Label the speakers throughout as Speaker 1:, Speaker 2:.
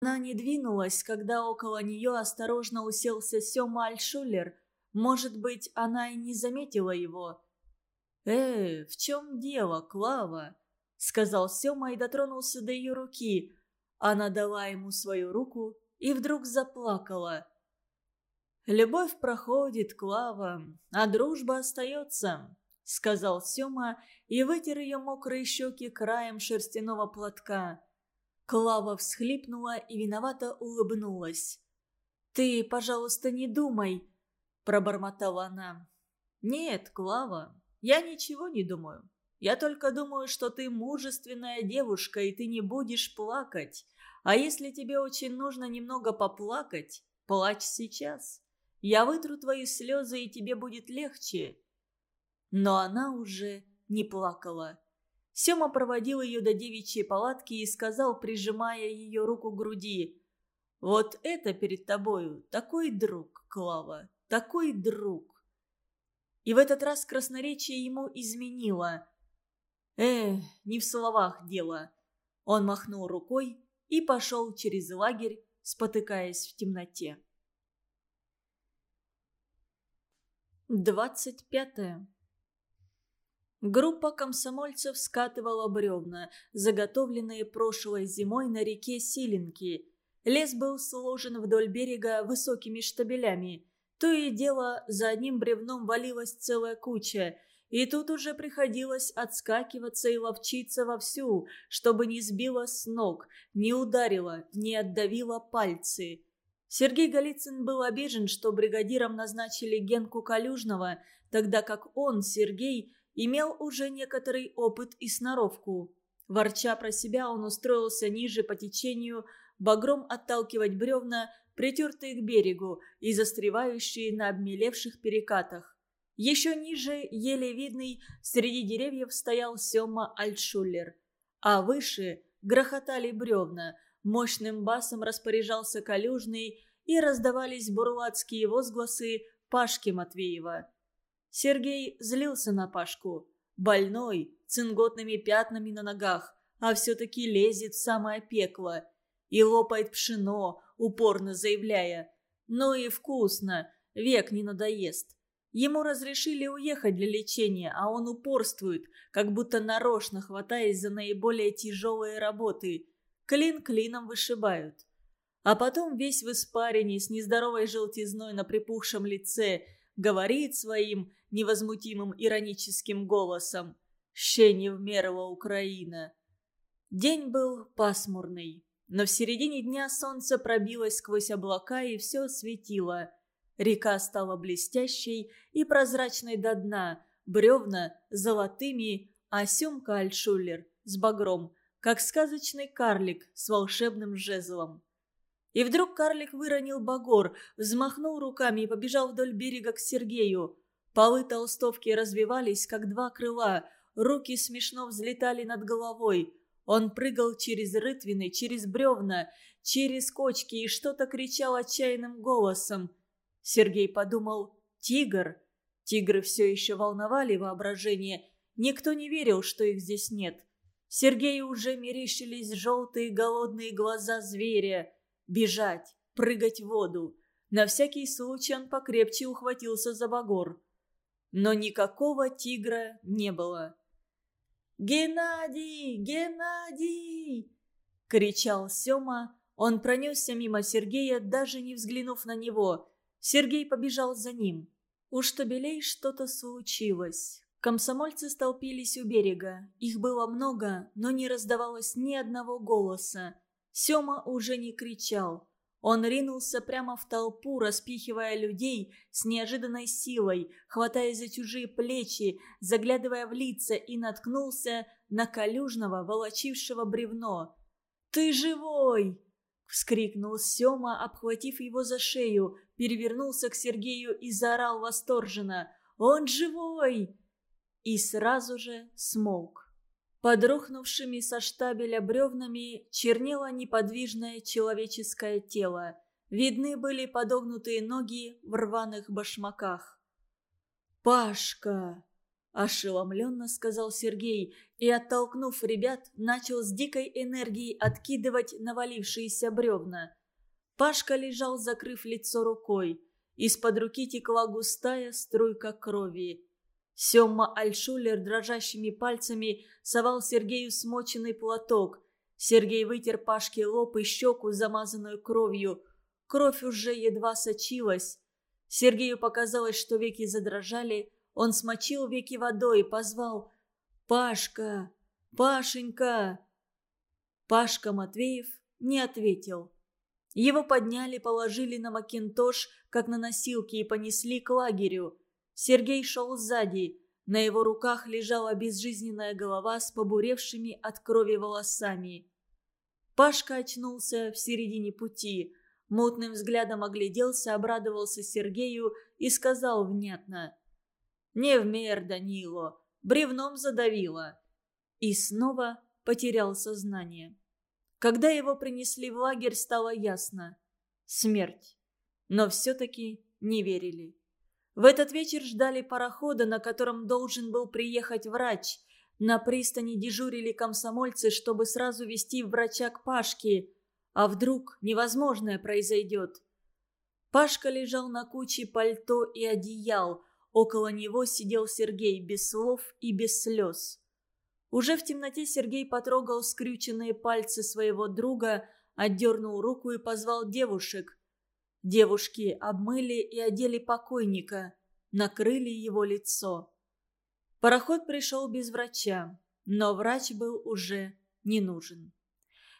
Speaker 1: Она не двинулась, когда около нее осторожно уселся Сема Альшулер. Может быть, она и не заметила его. «Э, в чем дело, Клава?» — сказал Сема и дотронулся до ее руки. Она дала ему свою руку и вдруг заплакала. «Любовь проходит, Клава, а дружба остается», — сказал Сема и вытер ее мокрые щеки краем шерстяного платка. Клава всхлипнула и виновато улыбнулась. «Ты, пожалуйста, не думай», — пробормотала она. «Нет, Клава, я ничего не думаю. Я только думаю, что ты мужественная девушка, и ты не будешь плакать. А если тебе очень нужно немного поплакать, плачь сейчас. Я вытру твои слезы, и тебе будет легче». Но она уже не плакала. Сема проводил ее до девичьей палатки и сказал, прижимая ее руку к груди, «Вот это перед тобою такой друг, Клава, такой друг». И в этот раз красноречие ему изменило. «Э, не в словах дело». Он махнул рукой и пошел через лагерь, спотыкаясь в темноте. Двадцать пятое. Группа комсомольцев скатывала бревна, заготовленные прошлой зимой на реке Силенки. Лес был сложен вдоль берега высокими штабелями. То и дело, за одним бревном валилась целая куча, и тут уже приходилось отскакиваться и ловчиться вовсю, чтобы не сбило с ног, не ударило, не отдавило пальцы. Сергей Голицын был обижен, что бригадиром назначили Генку Калюжного, тогда как он, Сергей, имел уже некоторый опыт и сноровку. Ворча про себя, он устроился ниже по течению, багром отталкивать бревна, притертые к берегу и застревающие на обмелевших перекатах. Еще ниже, еле видный, среди деревьев стоял Сема Альтшуллер. А выше грохотали бревна, мощным басом распоряжался Калюжный, и раздавались бурлацкие возгласы Пашки Матвеева. Сергей злился на Пашку. Больной, цинготными пятнами на ногах, а все-таки лезет в самое пекло. И лопает пшено, упорно заявляя. «Ну и вкусно, век не надоест». Ему разрешили уехать для лечения, а он упорствует, как будто нарочно хватаясь за наиболее тяжелые работы. Клин клином вышибают. А потом весь в испарении, с нездоровой желтизной на припухшем лице, говорит своим невозмутимым ироническим голосом «Ще не Украина». День был пасмурный, но в середине дня солнце пробилось сквозь облака и все светило. Река стала блестящей и прозрачной до дна, бревна золотыми, а Семка Альшулер с багром, как сказочный карлик с волшебным жезлом. И вдруг карлик выронил багор, взмахнул руками и побежал вдоль берега к Сергею. Полы толстовки развивались, как два крыла, руки смешно взлетали над головой. Он прыгал через рытвины, через бревна, через кочки и что-то кричал отчаянным голосом. Сергей подумал «Тигр». Тигры все еще волновали воображение. Никто не верил, что их здесь нет. Сергею уже мерещились желтые голодные глаза зверя. Бежать, прыгать в воду. На всякий случай он покрепче ухватился за багор но никакого тигра не было. «Геннадий! Геннадий!» — кричал Сема. Он пронесся мимо Сергея, даже не взглянув на него. Сергей побежал за ним. У штабелей что-то случилось. Комсомольцы столпились у берега. Их было много, но не раздавалось ни одного голоса. Сема уже не кричал. Он ринулся прямо в толпу, распихивая людей с неожиданной силой, хватая за чужие плечи, заглядывая в лица и наткнулся на колюжного, волочившего бревно. «Ты живой!» — вскрикнул Сема, обхватив его за шею, перевернулся к Сергею и заорал восторженно. «Он живой!» И сразу же смолк. Под рухнувшими со штабеля бревнами чернело неподвижное человеческое тело. Видны были подогнутые ноги в рваных башмаках. «Пашка! – ошеломленно сказал Сергей и, оттолкнув ребят, начал с дикой энергией откидывать навалившиеся бревна. Пашка лежал, закрыв лицо рукой. Из-под руки текла густая струйка крови. Семма Альшулер дрожащими пальцами совал Сергею смоченный платок. Сергей вытер Пашке лоб и щеку, замазанную кровью. Кровь уже едва сочилась. Сергею показалось, что веки задрожали. Он смочил веки водой и позвал «Пашка! Пашенька!» Пашка Матвеев не ответил. Его подняли, положили на макинтош, как на носилки, и понесли к лагерю. Сергей шел сзади. На его руках лежала безжизненная голова с побуревшими от крови волосами. Пашка очнулся в середине пути. Мутным взглядом огляделся, обрадовался Сергею и сказал внятно. «Не в мер, Данило, бревном задавило». И снова потерял сознание. Когда его принесли в лагерь, стало ясно. Смерть. Но все-таки не верили. В этот вечер ждали парохода, на котором должен был приехать врач. На пристани дежурили комсомольцы, чтобы сразу вести врача к Пашке. А вдруг невозможное произойдет? Пашка лежал на куче пальто и одеял. Около него сидел Сергей без слов и без слез. Уже в темноте Сергей потрогал скрюченные пальцы своего друга, отдернул руку и позвал девушек. Девушки обмыли и одели покойника, накрыли его лицо. Пароход пришел без врача, но врач был уже не нужен.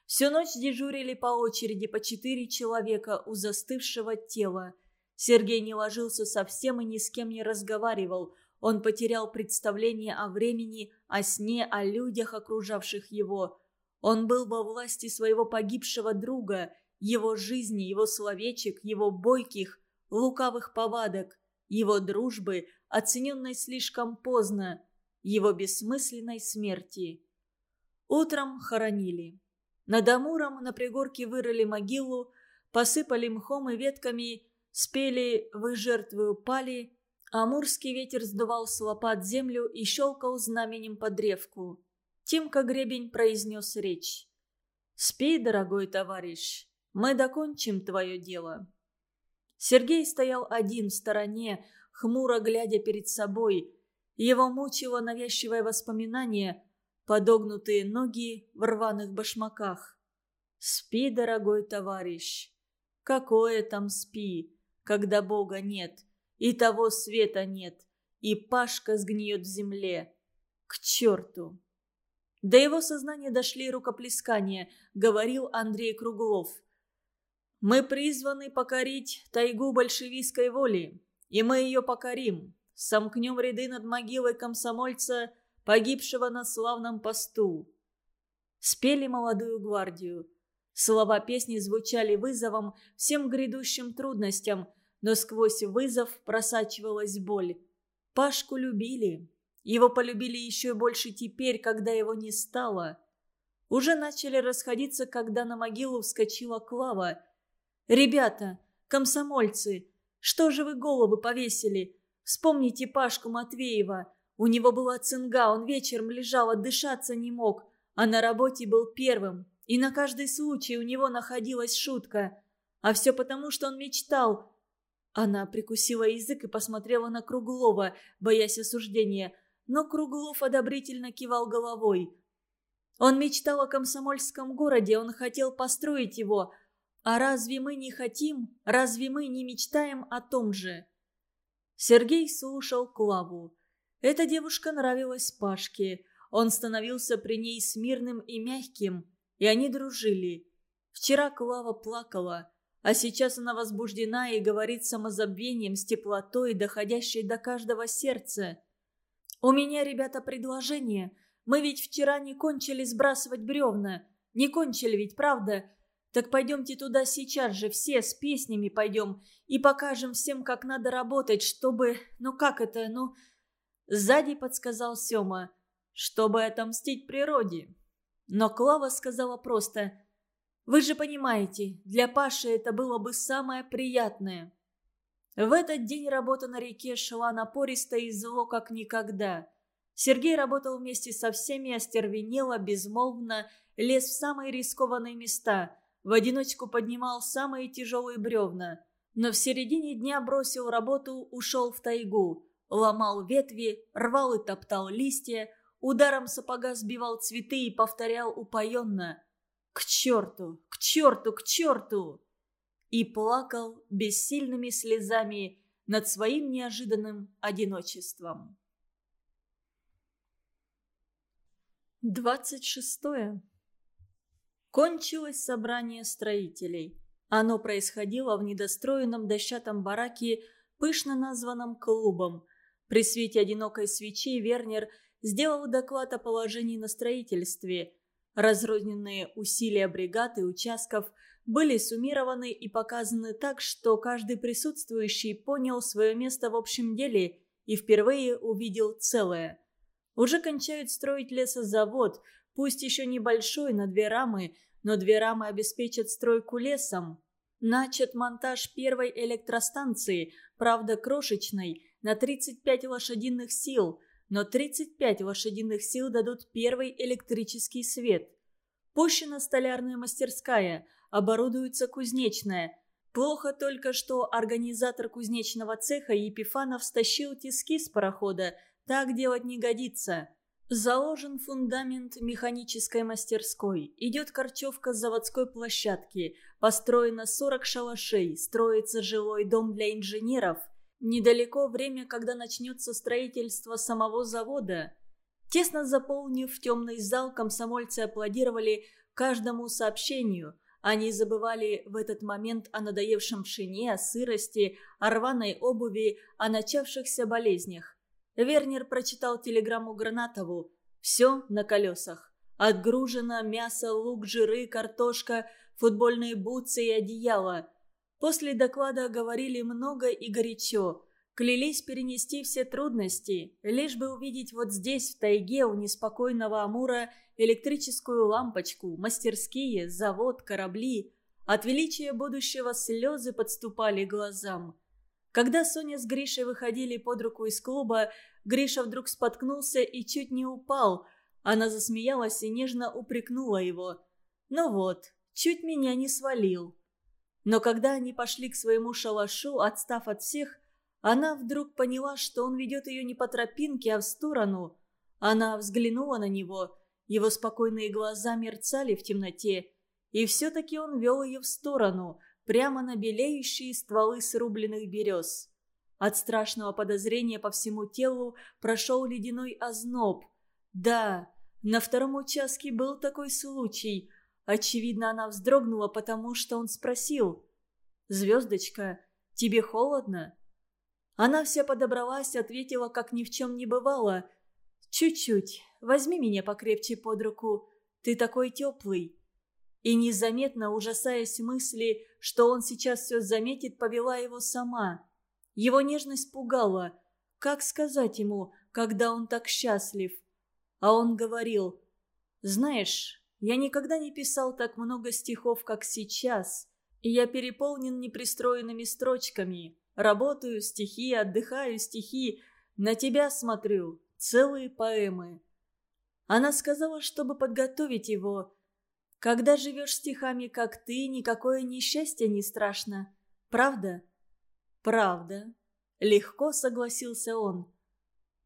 Speaker 1: Всю ночь дежурили по очереди по четыре человека у застывшего тела. Сергей не ложился совсем и ни с кем не разговаривал. Он потерял представление о времени, о сне, о людях, окружавших его. Он был во власти своего погибшего друга, его жизни, его словечек, его бойких, лукавых повадок, его дружбы, оцененной слишком поздно, его бессмысленной смерти. Утром хоронили. Над Амуром на пригорке вырыли могилу, посыпали мхом и ветками, спели «Вы жертвы упали», Амурский ветер сдувал с лопат землю и щелкал знаменем под древку. Тимка Гребень произнес речь. «Спи, дорогой товарищ, мы докончим твое дело». Сергей стоял один в стороне, хмуро глядя перед собой. Его мучило навязчивое воспоминание, подогнутые ноги в рваных башмаках. «Спи, дорогой товарищ! Какое там спи, когда Бога нет, и того света нет, и Пашка сгниет в земле? К черту!» До его сознания дошли рукоплескания, говорил Андрей Круглов. «Мы призваны покорить тайгу большевистской воли, и мы ее покорим. Сомкнем ряды над могилой комсомольца погибшего на славном посту. Спели молодую гвардию. Слова песни звучали вызовом всем грядущим трудностям, но сквозь вызов просачивалась боль. Пашку любили. Его полюбили еще больше теперь, когда его не стало. Уже начали расходиться, когда на могилу вскочила Клава. «Ребята, комсомольцы, что же вы головы повесили? Вспомните Пашку Матвеева. У него была цинга, он вечером лежал, отдышаться не мог, а на работе был первым. И на каждый случай у него находилась шутка. А все потому, что он мечтал. Она прикусила язык и посмотрела на Круглова, боясь осуждения, но Круглов одобрительно кивал головой. Он мечтал о комсомольском городе, он хотел построить его. А разве мы не хотим, разве мы не мечтаем о том же? Сергей слушал Клаву. Эта девушка нравилась Пашке. Он становился при ней смирным и мягким, и они дружили. Вчера Клава плакала, а сейчас она возбуждена и говорит самозабвением с теплотой, доходящей до каждого сердца. «У меня, ребята, предложение. Мы ведь вчера не кончили сбрасывать бревна. Не кончили ведь, правда? Так пойдемте туда сейчас же, все с песнями пойдем, и покажем всем, как надо работать, чтобы... Ну как это, ну... Сзади подсказал Сёма, чтобы отомстить природе. Но Клава сказала просто «Вы же понимаете, для Паши это было бы самое приятное». В этот день работа на реке шла напористо и зло как никогда. Сергей работал вместе со всеми, остервенело, безмолвно, лез в самые рискованные места, в одиночку поднимал самые тяжелые бревна. Но в середине дня бросил работу, ушел в тайгу, ломал ветви, рвал и топтал листья, ударом сапога сбивал цветы и повторял упоенно «К черту! К черту! К черту!» и плакал бессильными слезами над своим неожиданным одиночеством. Двадцать шестое. Кончилось собрание строителей. Оно происходило в недостроенном дощатом бараке, пышно названном клубом. При свете одинокой свечи Вернер сделал доклад о положении на строительстве. Разрозненные усилия бригад и участков были суммированы и показаны так, что каждый присутствующий понял свое место в общем деле и впервые увидел целое. Уже кончают строить лесозавод – Пусть еще небольшой, на две рамы, но две рамы обеспечат стройку лесом. Начат монтаж первой электростанции, правда крошечной, на 35 лошадиных сил, но 35 лошадиных сил дадут первый электрический свет. Пущена столярная мастерская, оборудуется кузнечная. Плохо только, что организатор кузнечного цеха Епифанов стащил тиски с парохода, так делать не годится. Заложен фундамент механической мастерской. Идет корчевка заводской площадки. Построено 40 шалашей. Строится жилой дом для инженеров. Недалеко время, когда начнется строительство самого завода. Тесно заполнив темный зал, комсомольцы аплодировали каждому сообщению. Они забывали в этот момент о надоевшем пшене, о сырости, о рваной обуви, о начавшихся болезнях. Вернер прочитал телеграмму Гранатову. Все на колесах. Отгружено мясо, лук, жиры, картошка, футбольные бутсы и одеяло. После доклада говорили много и горячо. Клялись перенести все трудности, лишь бы увидеть вот здесь, в тайге, у неспокойного Амура, электрическую лампочку, мастерские, завод, корабли. От величия будущего слезы подступали глазам. Когда Соня с Гришей выходили под руку из клуба, Гриша вдруг споткнулся и чуть не упал. Она засмеялась и нежно упрекнула его. «Ну вот, чуть меня не свалил». Но когда они пошли к своему шалашу, отстав от всех, она вдруг поняла, что он ведет ее не по тропинке, а в сторону. Она взглянула на него, его спокойные глаза мерцали в темноте, и все-таки он вел ее в сторону – прямо на белеющие стволы срубленных берез. От страшного подозрения по всему телу прошел ледяной озноб. Да, на втором участке был такой случай. Очевидно, она вздрогнула, потому что он спросил. «Звездочка, тебе холодно?» Она вся подобралась, ответила, как ни в чем не бывало. «Чуть-чуть. Возьми меня покрепче под руку. Ты такой теплый». И незаметно, ужасаясь мысли, что он сейчас все заметит, повела его сама. Его нежность пугала. Как сказать ему, когда он так счастлив? А он говорил, «Знаешь, я никогда не писал так много стихов, как сейчас. И я переполнен непристроенными строчками. Работаю, стихи, отдыхаю, стихи. На тебя смотрю, целые поэмы». Она сказала, чтобы подготовить его, когда живешь стихами, как ты, никакое несчастье не страшно. Правда? Правда. Легко согласился он.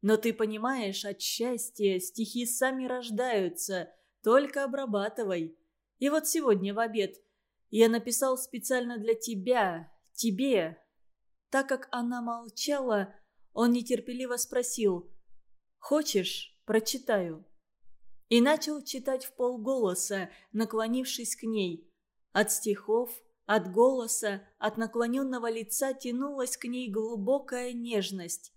Speaker 1: Но ты понимаешь, от счастья стихи сами рождаются, только обрабатывай. И вот сегодня в обед я написал специально для тебя, тебе. Так как она молчала, он нетерпеливо спросил «Хочешь, прочитаю?» И начал читать в полголоса, наклонившись к ней. От стихов, от голоса, от наклоненного лица тянулась к ней глубокая нежность.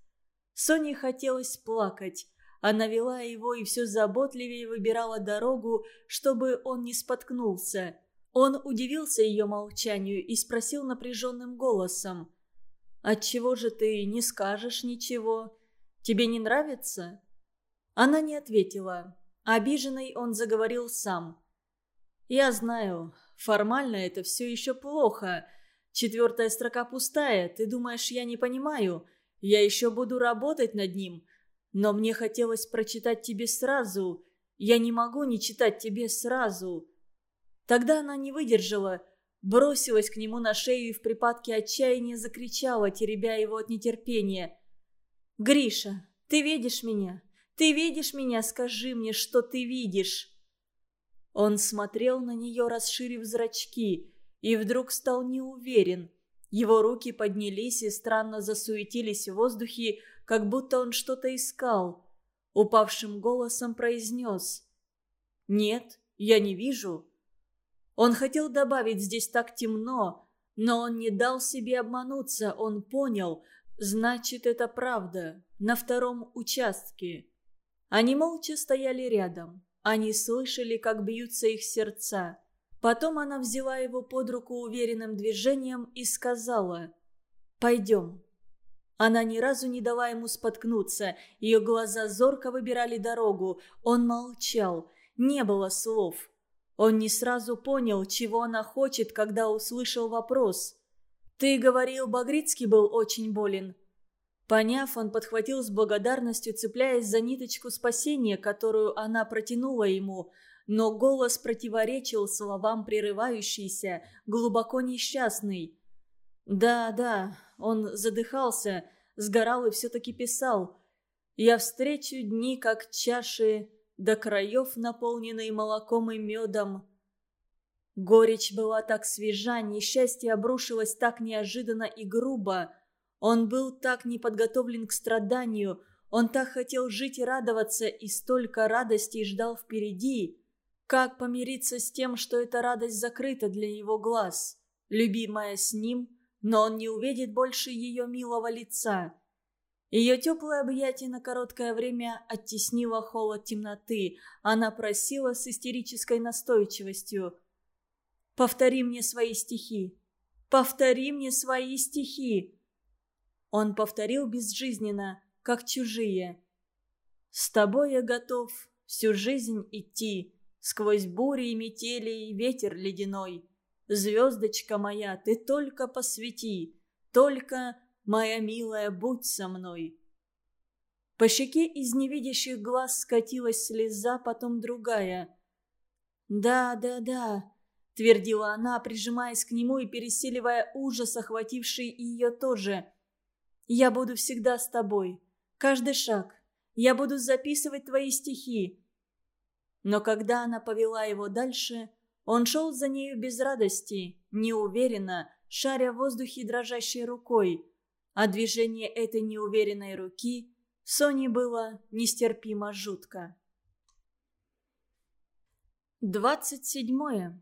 Speaker 1: Соне хотелось плакать. Она вела его и все заботливее выбирала дорогу, чтобы он не споткнулся. Он удивился ее молчанию и спросил напряженным голосом. «Отчего же ты не скажешь ничего? Тебе не нравится?» Она не ответила. Обиженный он заговорил сам. «Я знаю, формально это все еще плохо. Четвертая строка пустая. Ты думаешь, я не понимаю? Я еще буду работать над ним. но мне хотелось прочитать тебе сразу. Я не могу не читать тебе сразу». Тогда она не выдержала, бросилась к нему на шею и в припадке отчаяния закричала, теребя его от нетерпения. «Гриша, ты видишь меня? Ты видишь меня? Скажи мне, что ты видишь!» Он смотрел на нее, расширив зрачки, и вдруг стал неуверен. Его руки поднялись и странно засуетились в воздухе, как будто он что-то искал. Упавшим голосом произнес «Нет, я не вижу». Он хотел добавить «здесь так темно», но он не дал себе обмануться, он понял, значит, это правда, на втором участке. Они молча стояли рядом. Они слышали, как бьются их сердца. Потом она взяла его под руку уверенным движением и сказала «Пойдем». Она ни разу не дала ему споткнуться, ее глаза зорко выбирали дорогу. Он молчал, не было слов. Он не сразу понял, чего она хочет, когда услышал вопрос. «Ты говорил, Багрицкий был очень болен?» Поняв, он подхватил с благодарностью, цепляясь за ниточку спасения, которую она протянула ему, но голос противоречил словам прерывающийся, глубоко несчастный. «Да, да», он задыхался, сгорал и все-таки писал. «Я встречу дни, как чаши, до краев, наполненные молоком и медом». Горечь была так свежа, несчастье обрушилось так неожиданно и грубо – он был так неподготовлен к страданию, он так хотел жить и радоваться, и столько радости ждал впереди. Как помириться с тем, что эта радость закрыта для его глаз? Любимая с ним, но он не увидит больше ее милого лица. Ее теплое объятие на короткое время оттеснило холод темноты. Она просила с истерической настойчивостью. «Повтори мне свои стихи! Повтори мне свои стихи!» Он повторил безжизненно, как чужие. «С тобой я готов всю жизнь идти, Сквозь бури и метели и ветер ледяной. Звездочка моя, ты только посвети, Только, моя милая, будь со мной». По щеке из невидящих глаз скатилась слеза, потом другая. «Да, да, да», — твердила она, прижимаясь к нему и переселивая ужас, охвативший ее тоже — я буду всегда с тобой. Каждый шаг. Я буду записывать твои стихи». Но когда она повела его дальше, он шел за нею без радости, неуверенно, шаря в воздухе дрожащей рукой. А движение этой неуверенной руки Соне было нестерпимо жутко. Двадцать седьмое.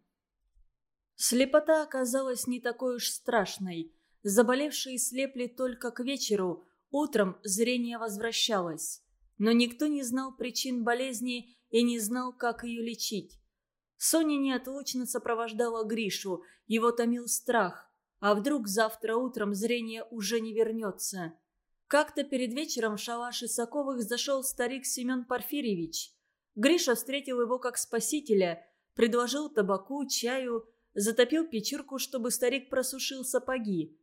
Speaker 1: Слепота оказалась не такой уж страшной. Заболевшие слепли только к вечеру, утром зрение возвращалось. Но никто не знал причин болезни и не знал, как ее лечить. Соня неотлучно сопровождала Гришу, его томил страх. А вдруг завтра утром зрение уже не вернется? Как-то перед вечером в шалаш Исаковых зашел старик Семен Порфирьевич. Гриша встретил его как спасителя, предложил табаку, чаю, затопил печурку, чтобы старик просушил сапоги.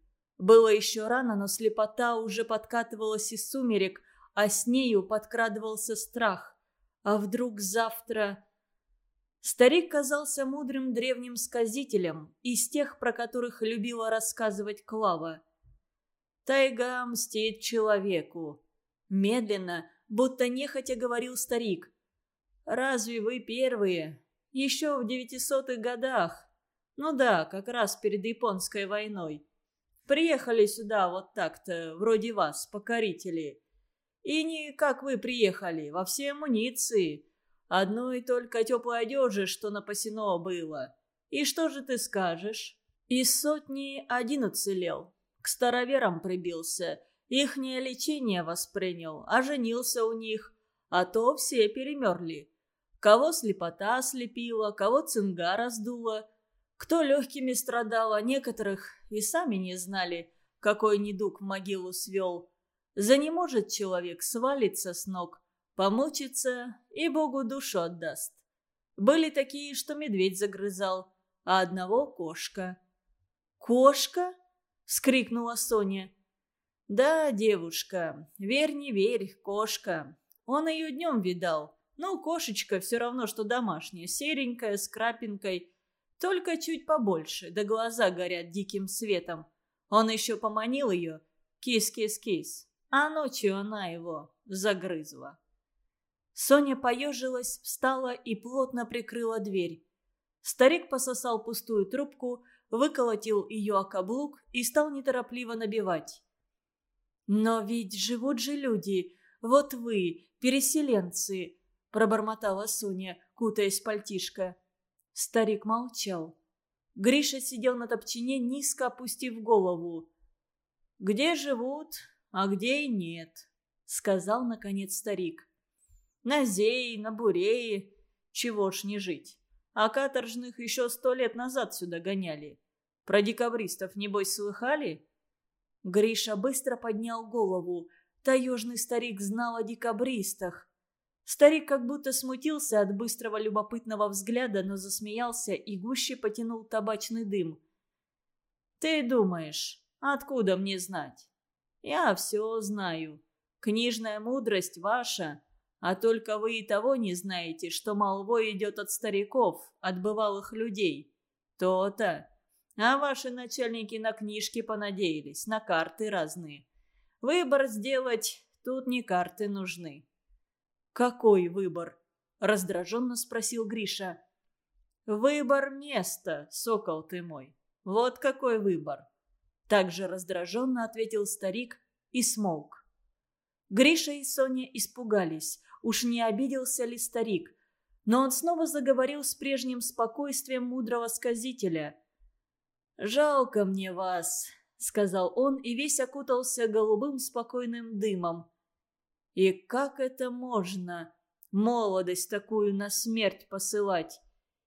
Speaker 1: Было еще рано, но слепота уже подкатывалась из сумерек, а с нею подкрадывался страх. А вдруг завтра... Старик казался мудрым древним сказителем, из тех, про которых любила рассказывать Клава. «Тайга мстит человеку». Медленно, будто нехотя говорил старик. «Разве вы первые? Еще в девятисотых годах. Ну да, как раз перед Японской войной. Приехали сюда вот так-то, вроде вас, покорители. И не как вы приехали, во всей амуниции. Одной только теплой одежи, что напасено было. И что же ты скажешь? Из сотни один уцелел. К староверам прибился. Ихнее лечение воспринял, а женился у них. А то все перемерли. Кого слепота ослепила, кого цинга раздула – кто легкими страдал, а некоторых и сами не знали, какой недуг в могилу свел. За не может человек свалиться с ног, помучиться и Богу душу отдаст. Были такие, что медведь загрызал, а одного кошка. «Кошка?» — скрикнула Соня. «Да, девушка, верь не верь, кошка. Он ее днем видал. Ну, кошечка все равно, что домашняя, серенькая, с крапинкой. Только чуть побольше, да глаза горят диким светом. Он еще поманил ее. Кис-кис-кис. А ночью она его загрызла. Соня поежилась, встала и плотно прикрыла дверь. Старик пососал пустую трубку, выколотил ее о каблук и стал неторопливо набивать. «Но ведь живут же люди. Вот вы, переселенцы», – пробормотала Соня, кутаясь в пальтишко. Старик молчал. Гриша сидел на топчине, низко опустив голову. «Где живут, а где и нет», — сказал, наконец, старик. «На Зее, на Бурее, чего ж не жить. А каторжных еще сто лет назад сюда гоняли. Про декабристов, небось, слыхали?» Гриша быстро поднял голову. Таежный старик знал о декабристах. Старик как будто смутился от быстрого любопытного взгляда, но засмеялся и гуще потянул табачный дым. «Ты думаешь, откуда мне знать? Я все знаю. Книжная мудрость ваша, а только вы и того не знаете, что молвой идет от стариков, от бывалых людей. То-то. А ваши начальники на книжки понадеялись, на карты разные. Выбор сделать тут не карты нужны». «Какой выбор?» – раздраженно спросил Гриша. «Выбор места, сокол ты мой. Вот какой выбор!» Также раздраженно ответил старик и смолк. Гриша и Соня испугались, уж не обиделся ли старик. Но он снова заговорил с прежним спокойствием мудрого сказителя. «Жалко мне вас», — сказал он и весь окутался голубым спокойным дымом. И как это можно, молодость такую на смерть посылать?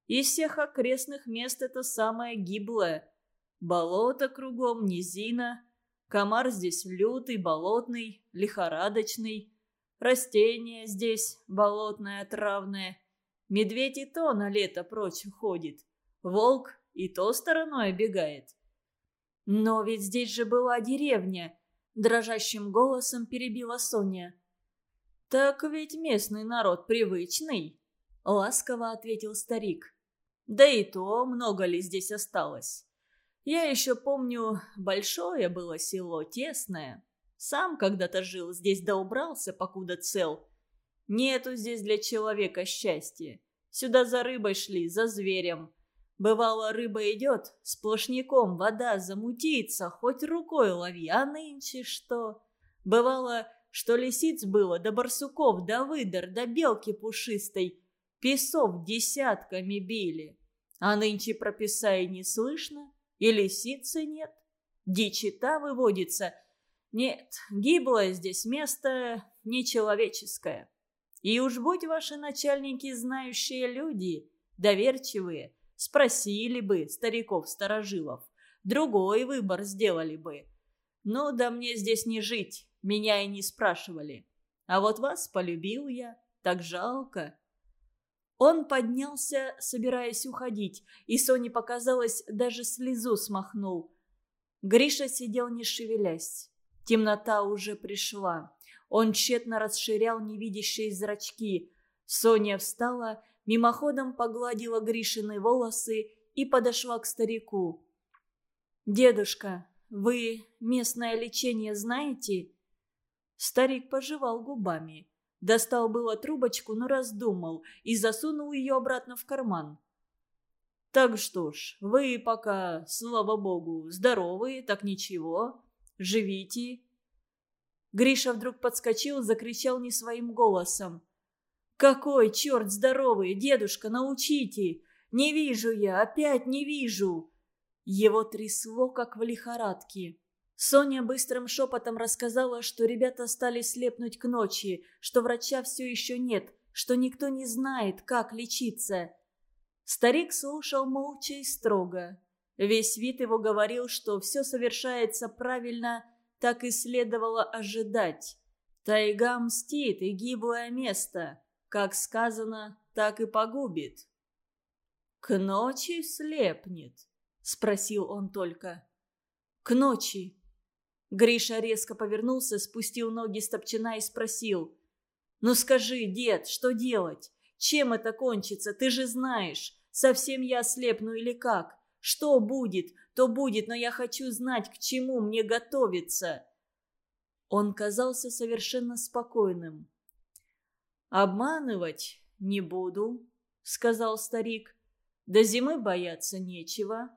Speaker 1: Из всех окрестных мест это самое гиблое. Болото кругом, низина. Комар здесь лютый, болотный, лихорадочный. Растение здесь болотное, травное. Медведь и то на лето прочь уходит. Волк и то стороной обегает. Но ведь здесь же была деревня. Дрожащим голосом перебила Соня. «Так ведь местный народ привычный», — ласково ответил старик. «Да и то, много ли здесь осталось. Я еще помню, большое было село, тесное. Сам когда-то жил здесь да убрался, покуда цел. Нету здесь для человека счастья. Сюда за рыбой шли, за зверем. Бывало, рыба идет, сплошняком вода замутится, хоть рукой лови, а нынче что? Бывало, что лисиц было, до барсуков, до выдор, до белки пушистой. Песов десятками били. А нынче про песа и не слышно, и лисицы нет. Дичита выводится. Нет, гиблое здесь место нечеловеческое. И уж будь ваши начальники знающие люди, доверчивые, спросили бы стариков-старожилов, другой выбор сделали бы. Ну да мне здесь не жить, меня и не спрашивали. А вот вас полюбил я, так жалко». Он поднялся, собираясь уходить, и Соне показалось, даже слезу смахнул. Гриша сидел не шевелясь. Темнота уже пришла. Он тщетно расширял невидящие зрачки. Соня встала, мимоходом погладила Гришины волосы и подошла к старику. «Дедушка, вы местное лечение знаете?» Старик пожевал губами. Достал было трубочку, но раздумал и засунул ее обратно в карман. «Так что ж, вы пока, слава богу, здоровые, так ничего. Живите». Гриша вдруг подскочил, закричал не своим голосом. «Какой черт здоровый, дедушка, научите! Не вижу я, опять не вижу!» Его трясло, как в лихорадке. Соня быстрым шепотом рассказала, что ребята стали слепнуть к ночи, что врача все еще нет, что никто не знает, как лечиться. Старик слушал молча и строго. Весь вид его говорил, что все совершается правильно, так и следовало ожидать. Тайга мстит и гиблое место. Как сказано, так и погубит. «К ночи слепнет?» – спросил он только. «К ночи», Гриша резко повернулся, спустил ноги с топчина и спросил. Ну скажи, дед, что делать? Чем это кончится, ты же знаешь. Совсем я ослепну или как? Что будет, то будет, но я хочу знать, к чему мне готовиться». Он казался совершенно спокойным. «Обманывать не буду», — сказал старик. «До зимы бояться нечего,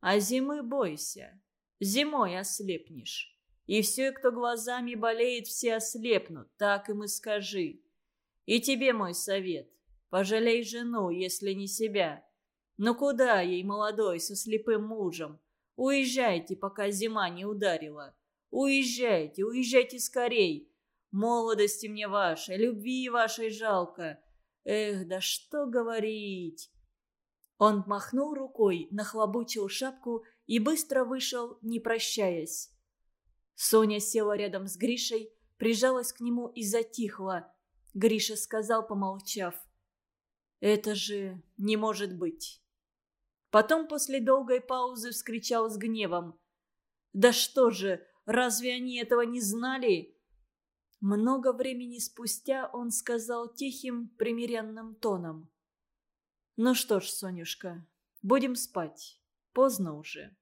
Speaker 1: а зимы бойся. Зимой ослепнешь. И все, кто глазами болеет, все ослепнут, так им и скажи. И тебе мой совет. Пожалей жену, если не себя. Но куда ей, молодой, со слепым мужем? Уезжайте, пока зима не ударила. Уезжайте, уезжайте скорей. Молодости мне вашей, любви вашей жалко. Эх, да что говорить. Он махнул рукой, нахлобучил шапку и быстро вышел, не прощаясь. Соня села рядом с Гришей, прижалась к нему и затихла. Гриша сказал, помолчав. «Это же не может быть». Потом после долгой паузы вскричал с гневом. «Да что же, разве они этого не знали?» Много времени спустя он сказал тихим, примиренным тоном. «Ну что ж, Сонюшка, будем спать. Поздно уже».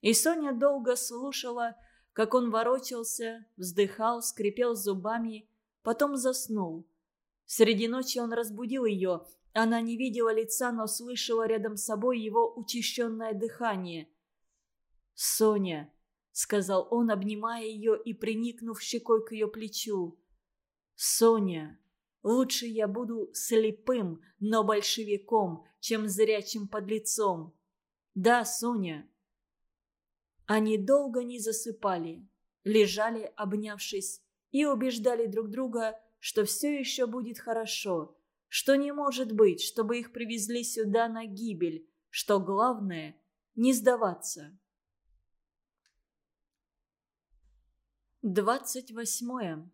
Speaker 1: И Соня долго слушала, как он ворочался, вздыхал, скрипел зубами, потом заснул. Среди ночи он разбудил ее. Она не видела лица, но слышала рядом с собой его учащенное дыхание. «Соня», — сказал он, обнимая ее и приникнув щекой к ее плечу. «Соня, лучше я буду слепым, но большевиком, чем зрячим подлецом. Да, Соня». Они долго не засыпали, лежали, обнявшись, и убеждали друг друга, что все еще будет хорошо, что не может быть, чтобы их привезли сюда на гибель, что главное – не сдаваться. Двадцать восьмое.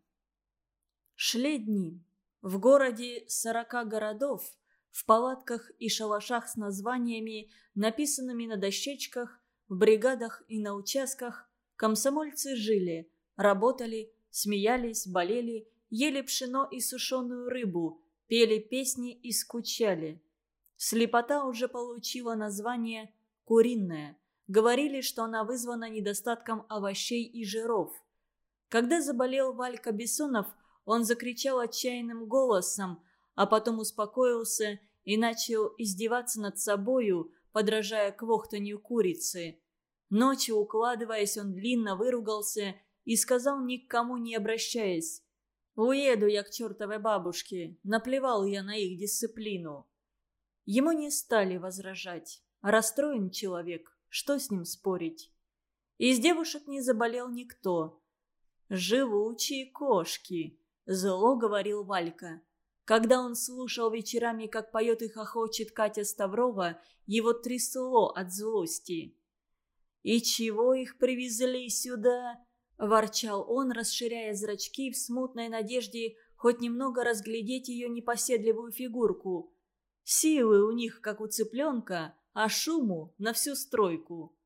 Speaker 1: Шли дни. В городе сорока городов, в палатках и шалашах с названиями, написанными на дощечках, в бригадах и на участках комсомольцы жили, работали, смеялись, болели, ели пшено и сушеную рыбу, пели песни и скучали. Слепота уже получила название «куриная». Говорили, что она вызвана недостатком овощей и жиров. Когда заболел Валька Бессонов, он закричал отчаянным голосом, а потом успокоился и начал издеваться над собою, подражая квохтанью курицы. Ночью, укладываясь, он длинно выругался и сказал, никому не обращаясь, «Уеду я к чертовой бабушке, наплевал я на их дисциплину». Ему не стали возражать. Расстроен человек, что с ним спорить? Из девушек не заболел никто. «Живучие кошки», — зло говорил Валька. Когда он слушал вечерами, как поет и хохочет Катя Ставрова, его трясло от злости. «И чего их привезли сюда?» – ворчал он, расширяя зрачки в смутной надежде хоть немного разглядеть ее непоседливую фигурку. Силы у них, как у цыпленка, а шуму на всю стройку.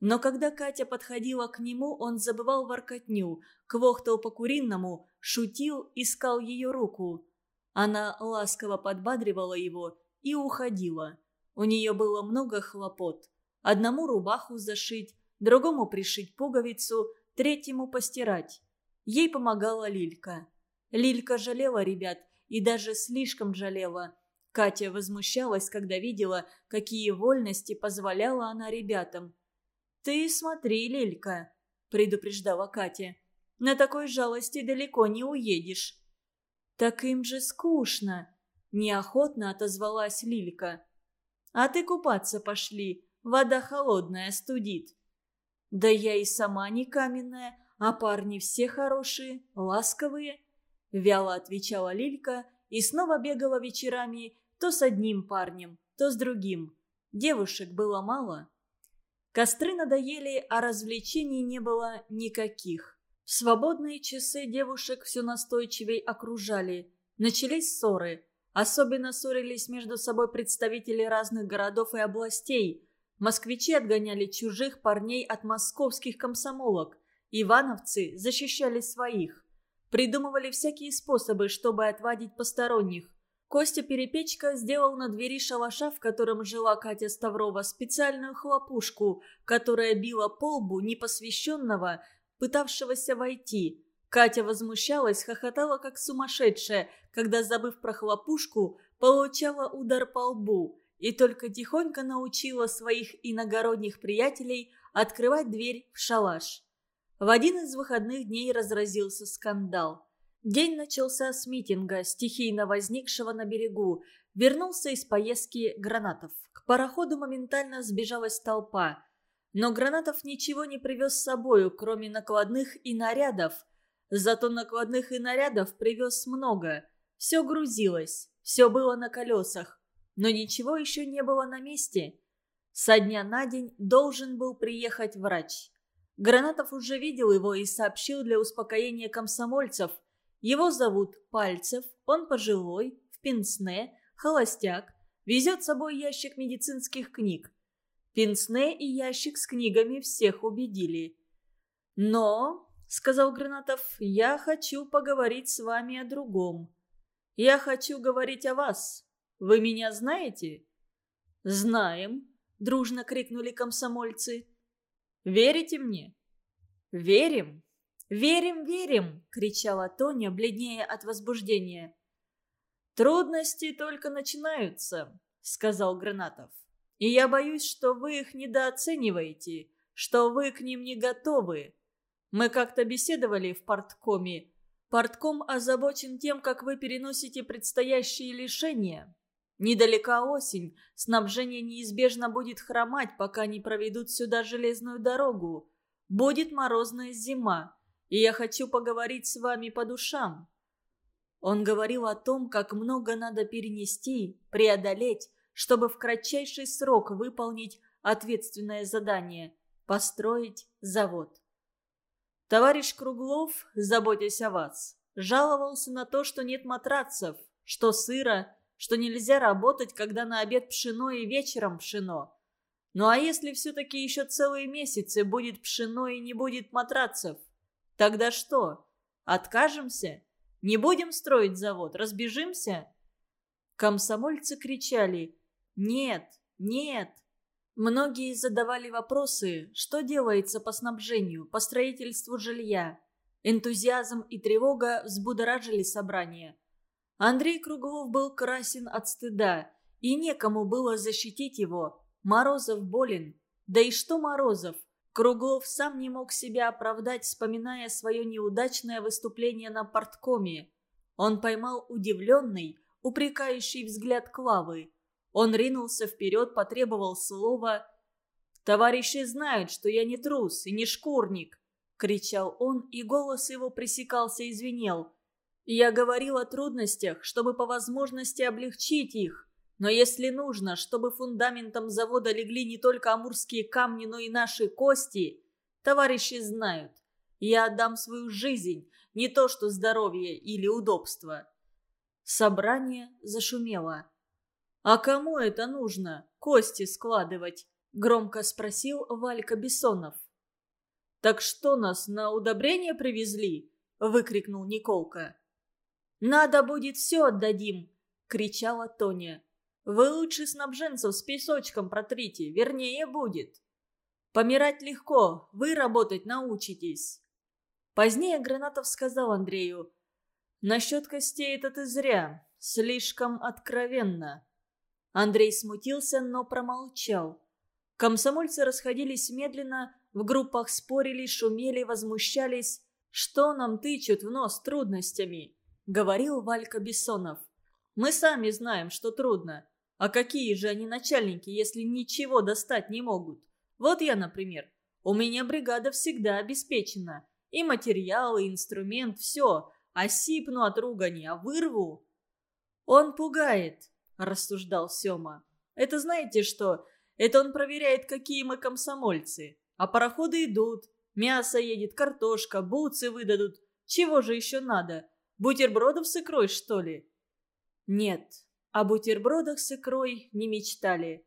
Speaker 1: Но когда Катя подходила к нему, он забывал воркотню, квохтал по-куриному, шутил, искал ее руку. Она ласково подбадривала его и уходила. У нее было много хлопот. Одному рубаху зашить, другому пришить пуговицу, третьему постирать. Ей помогала Лилька. Лилька жалела ребят и даже слишком жалела. Катя возмущалась, когда видела, какие вольности позволяла она ребятам. «Ты смотри, Лилька», – предупреждала Катя. «На такой жалости далеко не уедешь». «Так им же скучно», – неохотно отозвалась Лилька. «А ты купаться пошли, вода холодная, студит». «Да я и сама не каменная, а парни все хорошие, ласковые», – вяло отвечала Лилька и снова бегала вечерами то с одним парнем, то с другим. Девушек было мало. Костры надоели, а развлечений не было никаких. В свободные часы девушек все настойчивей окружали. Начались ссоры. Особенно ссорились между собой представители разных городов и областей. Москвичи отгоняли чужих парней от московских комсомолок. Ивановцы защищали своих. придумывали всякие способы, чтобы отвадить посторонних. Костя Перепечка сделал на двери шалаша, в котором жила Катя Ставрова, специальную хлопушку, которая била по лбу непосвященного, пытавшегося войти. Катя возмущалась, хохотала как сумасшедшая, когда, забыв про хлопушку, получала удар по лбу и только тихонько научила своих иногородних приятелей открывать дверь в шалаш. В один из выходных дней разразился скандал. День начался с митинга, стихийно возникшего на берегу. Вернулся из поездки Гранатов. К пароходу моментально сбежалась толпа. Но Гранатов ничего не привез с собою, кроме накладных и нарядов. Зато накладных и нарядов привез много. Все грузилось, все было на колесах. Но ничего еще не было на месте. Со дня на день должен был приехать врач. Гранатов уже видел его и сообщил для успокоения комсомольцев – его зовут Пальцев, он пожилой, в пенсне, холостяк, везет с собой ящик медицинских книг. Пенсне и ящик с книгами всех убедили. «Но», — сказал Гранатов, — «я хочу поговорить с вами о другом. Я хочу говорить о вас. Вы меня знаете?» «Знаем», — дружно крикнули комсомольцы. «Верите мне?» «Верим», «Верим, верим!» – кричала Тоня, бледнее от возбуждения. «Трудности только начинаются», – сказал Гранатов. «И я боюсь, что вы их недооцениваете, что вы к ним не готовы. Мы как-то беседовали в порткоме. Портком озабочен тем, как вы переносите предстоящие лишения. Недалека осень, снабжение неизбежно будет хромать, пока не проведут сюда железную дорогу. Будет морозная зима и я хочу поговорить с вами по душам». Он говорил о том, как много надо перенести, преодолеть, чтобы в кратчайший срок выполнить ответственное задание – построить завод. Товарищ Круглов, заботясь о вас, жаловался на то, что нет матрацев, что сыро, что нельзя работать, когда на обед пшено и вечером пшено. Ну а если все-таки еще целые месяцы будет пшено и не будет матрацев – Тогда что? Откажемся? Не будем строить завод? Разбежимся?» Комсомольцы кричали «Нет! Нет!». Многие задавали вопросы, что делается по снабжению, по строительству жилья. Энтузиазм и тревога взбудоражили собрание. Андрей Круглов был красен от стыда, и некому было защитить его. Морозов болен. Да и что Морозов? Круглов сам не мог себя оправдать, вспоминая свое неудачное выступление на порткоме. Он поймал удивленный, упрекающий взгляд Клавы. Он ринулся вперед, потребовал слова. «Товарищи знают, что я не трус и не шкурник!» — кричал он, и голос его пресекался и звенел. «Я говорил о трудностях, чтобы по возможности облегчить их. Но если нужно, чтобы фундаментом завода легли не только амурские камни, но и наши кости, товарищи знают, я отдам свою жизнь, не то что здоровье или удобство. Собрание зашумело. «А кому это нужно? Кости складывать?» – громко спросил Валька Бессонов. «Так что нас на удобрение привезли?» – выкрикнул Николка. «Надо будет все отдадим!» – кричала Тоня. Вы лучше снабженцев с песочком протрите, вернее будет. Помирать легко, вы работать научитесь. Позднее Гранатов сказал Андрею, «Насчет костей это ты зря, слишком откровенно». Андрей смутился, но промолчал. Комсомольцы расходились медленно, в группах спорили, шумели, возмущались. «Что нам тычут в нос трудностями?» — говорил Валька Бессонов. «Мы сами знаем, что трудно. А какие же они начальники, если ничего достать не могут? Вот я, например. У меня бригада всегда обеспечена. И материал, и инструмент, все. А сипну от ругани, а вырву. Он пугает, рассуждал Сема. Это знаете что? Это он проверяет, какие мы комсомольцы. А пароходы идут. Мясо едет, картошка, бутсы выдадут. Чего же еще надо? Бутербродов с икрой, что ли? Нет, о бутербродах с икрой не мечтали.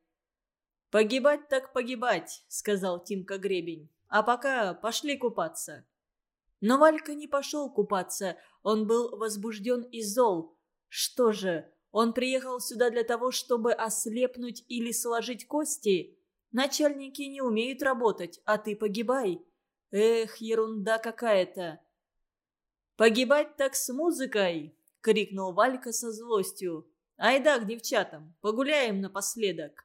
Speaker 1: «Погибать так погибать», — сказал Тимка Гребень. «А пока пошли купаться». Но Валька не пошел купаться, он был возбужден и зол. Что же, он приехал сюда для того, чтобы ослепнуть или сложить кости? Начальники не умеют работать, а ты погибай. Эх, ерунда какая-то. «Погибать так с музыкой!» — крикнул Валька со злостью. «Айда к девчатам, погуляем напоследок!»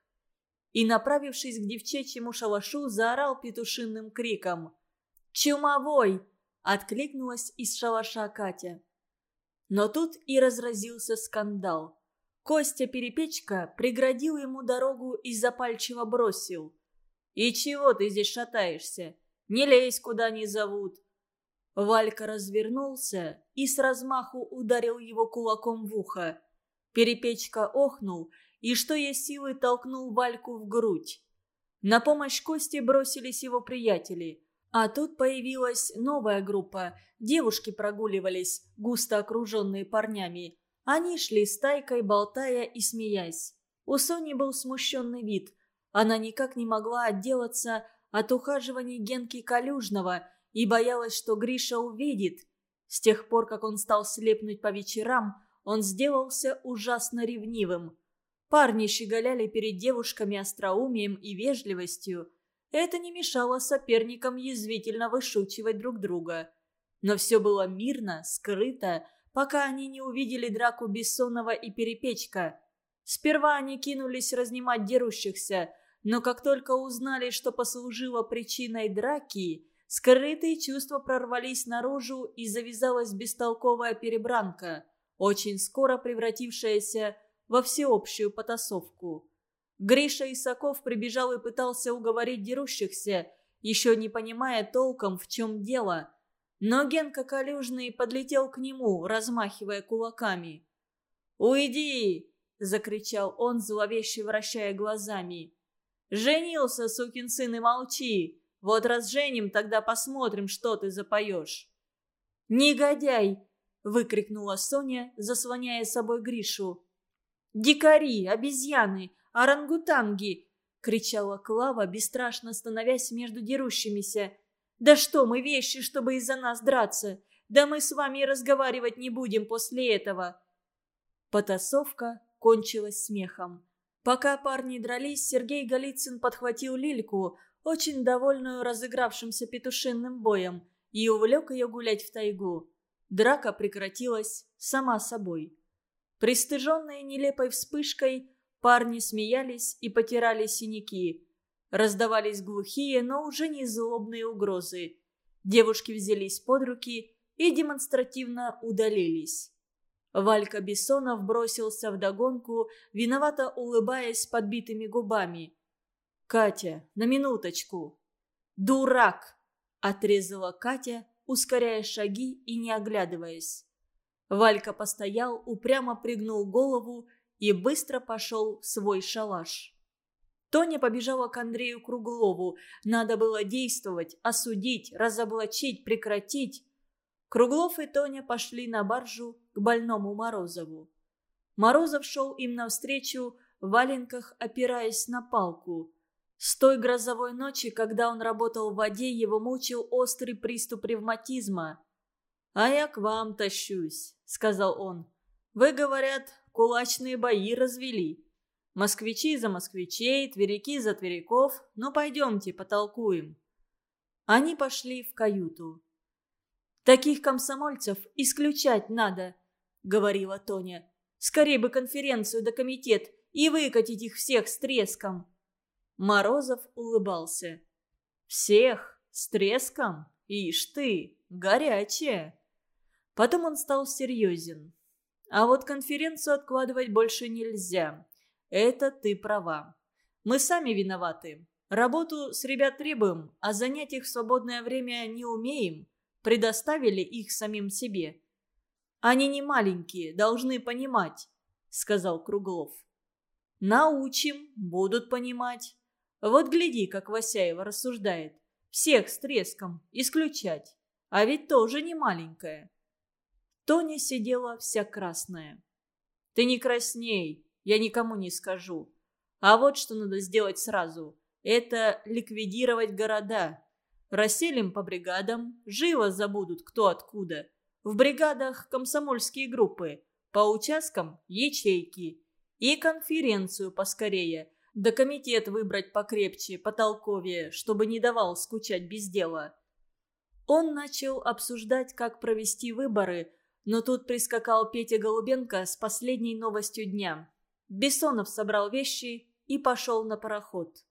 Speaker 1: И, направившись к девчачьему шалашу, заорал петушиным криком. «Чумовой!» — откликнулась из шалаша Катя. Но тут и разразился скандал. Костя Перепечка преградил ему дорогу и запальчиво бросил. «И чего ты здесь шатаешься? Не лезь, куда не зовут. Валька развернулся и с размаху ударил его кулаком в ухо. Перепечка охнул и, что есть силы, толкнул Вальку в грудь. На помощь Косте бросились его приятели. А тут появилась новая группа. Девушки прогуливались, густо окруженные парнями. Они шли стайкой, болтая и смеясь. У Сони был смущенный вид. Она никак не могла отделаться от ухаживаний Генки Калюжного – и боялась, что Гриша увидит. С тех пор, как он стал слепнуть по вечерам, он сделался ужасно ревнивым. Парни щеголяли перед девушками остроумием и вежливостью. Это не мешало соперникам язвительно вышучивать друг друга. Но все было мирно, скрыто, пока они не увидели драку Бессонова и Перепечка. Сперва они кинулись разнимать дерущихся, но как только узнали, что послужило причиной драки, Скрытые чувства прорвались наружу и завязалась бестолковая перебранка, очень скоро превратившаяся во всеобщую потасовку. Гриша Исаков прибежал и пытался уговорить дерущихся, еще не понимая толком, в чем дело. Но Генка Калюжный подлетел к нему, размахивая кулаками. «Уйди!» – закричал он, зловеще вращая глазами. «Женился, сукин сын, и молчи! Вот разженим, тогда посмотрим, что ты запоешь». «Негодяй!» — выкрикнула Соня, заслоняя собой Гришу. «Дикари, обезьяны, орангутанги!» — кричала Клава, бесстрашно становясь между дерущимися. «Да что мы вещи, чтобы из-за нас драться? Да мы с вами разговаривать не будем после этого!» Потасовка кончилась смехом. Пока парни дрались, Сергей Голицын подхватил Лильку, очень довольную разыгравшимся петушинным боем, и увлек ее гулять в тайгу. Драка прекратилась сама собой. Пристыженные нелепой вспышкой, парни смеялись и потирали синяки. Раздавались глухие, но уже не злобные угрозы. Девушки взялись под руки и демонстративно удалились. Валька Бессонов бросился вдогонку, виновато улыбаясь подбитыми губами – «Катя, на минуточку!» «Дурак!» – отрезала Катя, ускоряя шаги и не оглядываясь. Валька постоял, упрямо пригнул голову и быстро пошел в свой шалаш. Тоня побежала к Андрею Круглову. Надо было действовать, осудить, разоблачить, прекратить. Круглов и Тоня пошли на баржу к больному Морозову. Морозов шел им навстречу в валенках, опираясь на палку. С той грозовой ночи, когда он работал в воде, его мучил острый приступ ревматизма. «А я к вам тащусь», — сказал он. «Вы, говорят, кулачные бои развели. Москвичи за москвичей, тверяки за тверяков. Ну, пойдемте, потолкуем». Они пошли в каюту. «Таких комсомольцев исключать надо», — говорила Тоня. «Скорее бы конференцию да комитет и выкатить их всех с треском». Морозов улыбался. «Всех? С треском? Ишь ты, горячая!» Потом он стал серьезен. «А вот конференцию откладывать больше нельзя. Это ты права. Мы сами виноваты. Работу с ребят требуем, а занять их в свободное время не умеем. Предоставили их самим себе. Они не маленькие, должны понимать», — сказал Круглов. «Научим, будут понимать. Вот гляди, как Васяева рассуждает. Всех с треском исключать. А ведь тоже не маленькая. Тоня сидела вся красная. «Ты не красней, я никому не скажу. А вот что надо сделать сразу. Это ликвидировать города. Расселим по бригадам, живо забудут кто откуда. В бригадах комсомольские группы, по участкам ячейки. И конференцию поскорее. Да комитет выбрать покрепче, потолковее, чтобы не давал скучать без дела. Он начал обсуждать, как провести выборы, но тут прискакал Петя Голубенко с последней новостью дня. Бессонов собрал вещи и пошел на пароход.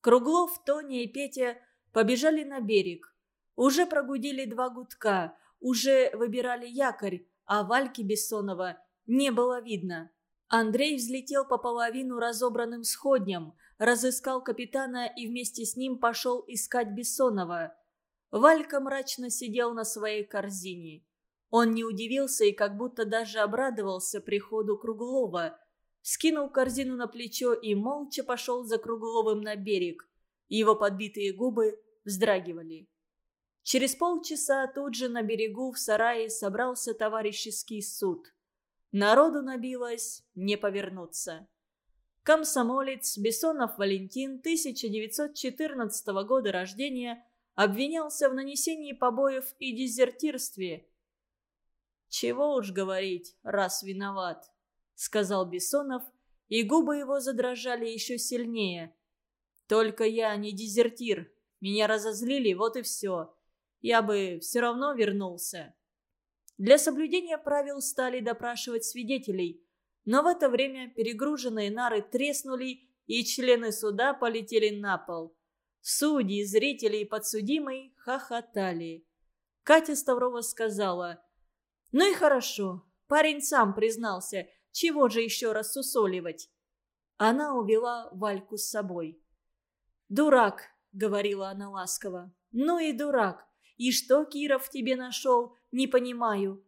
Speaker 1: Круглов, Тоня и Петя побежали на берег. Уже прогудели два гудка, уже выбирали якорь, а Вальки Бессонова не было видно. Андрей взлетел по половину разобранным сходням, разыскал капитана и вместе с ним пошел искать Бессонова. Валька мрачно сидел на своей корзине. Он не удивился и как будто даже обрадовался приходу Круглова. Скинул корзину на плечо и молча пошел за Кругловым на берег. Его подбитые губы вздрагивали. Через полчаса тут же на берегу в сарае собрался товарищеский суд. Народу набилось не повернуться. Комсомолец Бессонов Валентин, 1914 года рождения, обвинялся в нанесении побоев и дезертирстве. «Чего уж говорить, раз виноват», — сказал Бессонов, и губы его задрожали еще сильнее. «Только я не дезертир. Меня разозлили, вот и все. Я бы все равно вернулся». Для соблюдения правил стали допрашивать свидетелей, но в это время перегруженные нары треснули, и члены суда полетели на пол. Судьи, зрители и подсудимый хохотали. Катя Ставрова сказала, «Ну и хорошо, парень сам признался, чего же еще раз усоливать?» Она увела Вальку с собой. «Дурак», — говорила она ласково, «ну и дурак. И что Киров тебе нашел, не понимаю».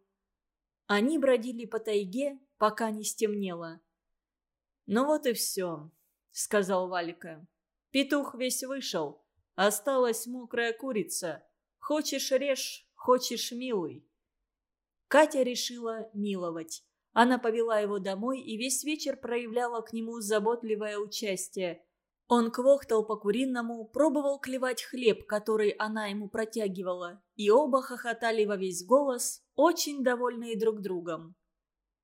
Speaker 1: Они бродили по тайге, пока не стемнело. «Ну вот и все», — сказал Валька. Петух весь вышел. Осталась мокрая курица. Хочешь режь, хочешь милуй. Катя решила миловать. Она повела его домой и весь вечер проявляла к нему заботливое участие. Он квохтал по-куриному, пробовал клевать хлеб, который она ему протягивала, и оба хохотали во весь голос, очень довольные друг другом.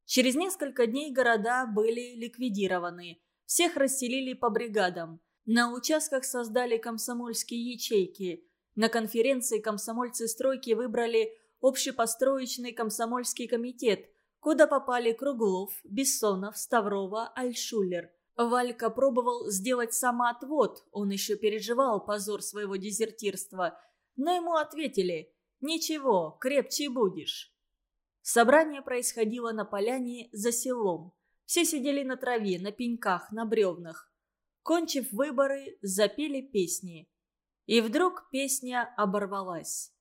Speaker 1: Через несколько дней города были ликвидированы. Всех расселили по бригадам. На участках создали комсомольские ячейки. На конференции комсомольцы стройки выбрали общепостроечный комсомольский комитет, куда попали Круглов, Бессонов, Ставрова, Альшулер. Валька пробовал сделать самоотвод, он еще переживал позор своего дезертирства. Но ему ответили «Ничего, крепче будешь». Собрание происходило на поляне за селом. Все сидели на траве, на пеньках, на бревнах. Кончив выборы, запели песни. И вдруг песня оборвалась.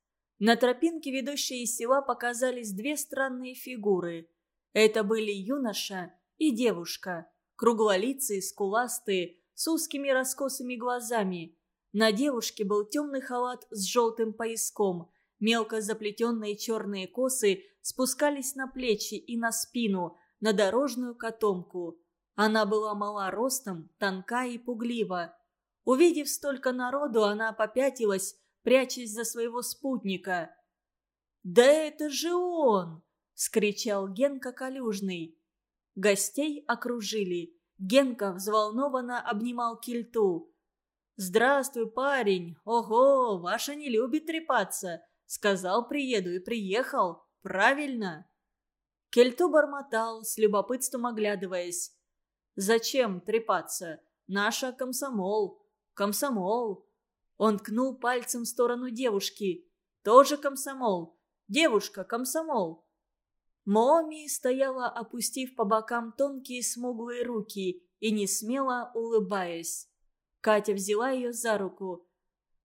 Speaker 1: На тропинке, ведущей из села, показались две странные фигуры. Это были юноша и девушка, круглолицые, скуластые, с узкими раскосыми глазами. На девушке был темный халат с желтым пояском, мелко заплетенные черные косы спускались на плечи и на спину, на дорожную котомку. Она была мала ростом, тонка и пуглива. Увидев столько народу, она попятилась, прячась за своего спутника. «Да это же он!» — скричал Генка Калюжный. Гостей окружили. Генка взволнованно обнимал кильту. «Здравствуй, парень! Ого, ваша не любит трепаться! Сказал, приеду и приехал. Правильно?» Кельту бормотал, с любопытством оглядываясь. Зачем трепаться? Наша комсомол. Комсомол. Он ткнул пальцем в сторону девушки. Тоже комсомол. Девушка, комсомол. Моми стояла, опустив по бокам тонкие смуглые руки и не смело улыбаясь. Катя взяла ее за руку.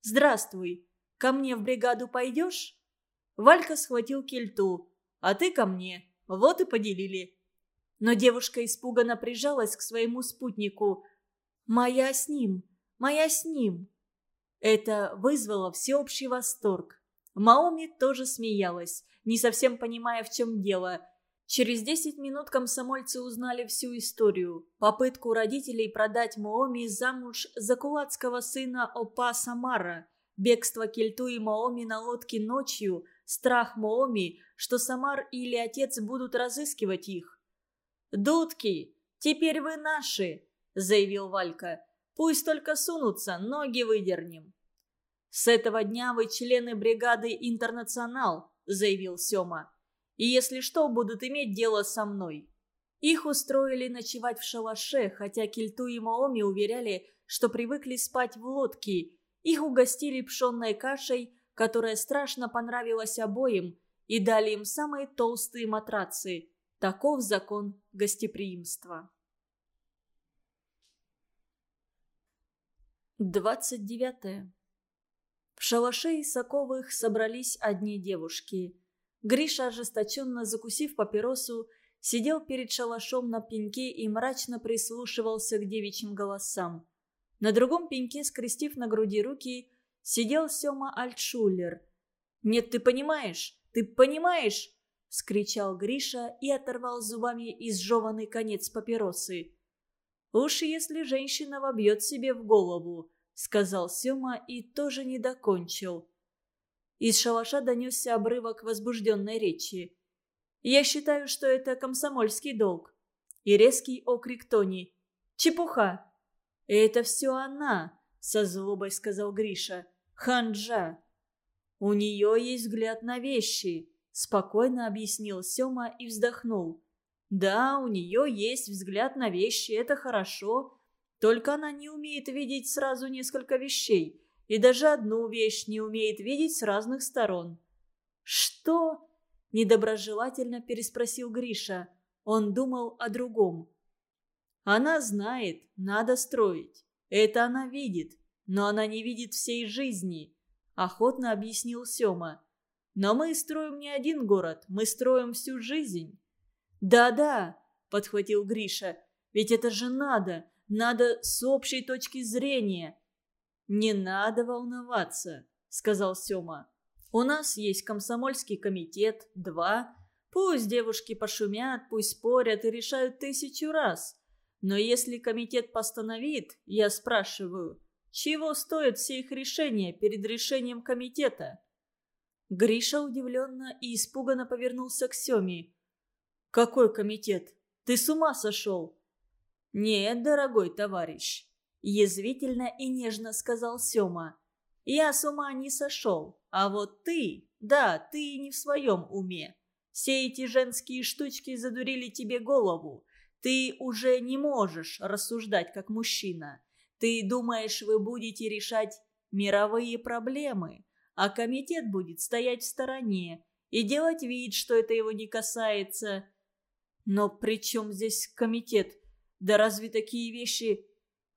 Speaker 1: «Здравствуй. Ко мне в бригаду пойдешь?» Валька схватил кельту. «А ты ко мне. Вот и поделили. Но девушка испуганно прижалась к своему спутнику. «Моя с ним! Моя с ним!» Это вызвало всеобщий восторг. Маоми тоже смеялась, не совсем понимая, в чем дело. Через десять минут комсомольцы узнали всю историю. Попытку родителей продать Маоми замуж за кулацкого сына Опа Самара. бегство Кельту и Маоми на лодке ночью, страх Маоми, что Самар или отец будут разыскивать их. «Дудки, теперь вы наши!» – заявил Валька. «Пусть только сунутся, ноги выдернем». «С этого дня вы члены бригады «Интернационал», – заявил Сёма. «И если что, будут иметь дело со мной». Их устроили ночевать в шалаше, хотя Кельту и Маоми уверяли, что привыкли спать в лодке. Их угостили пшенной кашей, которая страшно понравилась обоим, и дали им самые толстые матрацы. Таков закон гостеприимства. 29. В шалаше Исаковых собрались одни девушки. Гриша, ожесточенно закусив папиросу, сидел перед шалашом на пеньке и мрачно прислушивался к девичьим голосам. На другом пеньке, скрестив на груди руки, сидел Сёма Альтшулер. «Нет, ты понимаешь? Ты понимаешь?» — скричал Гриша и оторвал зубами изжеванный конец папиросы. «Уж если женщина вобьет себе в голову», — сказал Сёма и тоже не докончил. Из шалаша донесся обрывок возбужденной речи. Я считаю, что это комсомольский долг. И резкий окрик Тони. Чепуха. Это все она, со злобой сказал Гриша. Ханжа. У нее есть взгляд на вещи, спокойно объяснил Сема и вздохнул. Да, у нее есть взгляд на вещи, это хорошо. Только она не умеет видеть сразу несколько вещей. И даже одну вещь не умеет видеть с разных сторон. «Что?» Недоброжелательно переспросил Гриша. Он думал о другом. Она знает, надо строить. Это она видит, но она не видит всей жизни. Охотно объяснил Сёма. Но мы строим не один город, мы строим всю жизнь. Да-да, подхватил Гриша, ведь это же надо, надо с общей точки зрения. Не надо волноваться, сказал Сёма. У нас есть комсомольский комитет, два. Пусть девушки пошумят, пусть спорят и решают тысячу раз. Но если комитет постановит, я спрашиваю, чего стоят все их решения перед решением комитета? Гриша удивленно и испуганно повернулся к Семе. «Какой комитет? Ты с ума сошел?» «Нет, дорогой товарищ», – язвительно и нежно сказал Сема. «Я с ума не сошел. А вот ты, да, ты не в своем уме. Все эти женские штучки задурили тебе голову. Ты уже не можешь рассуждать как мужчина. Ты думаешь, вы будете решать мировые проблемы, а комитет будет стоять в стороне и делать вид, что это его не касается. Но при чем здесь комитет? Да разве такие вещи...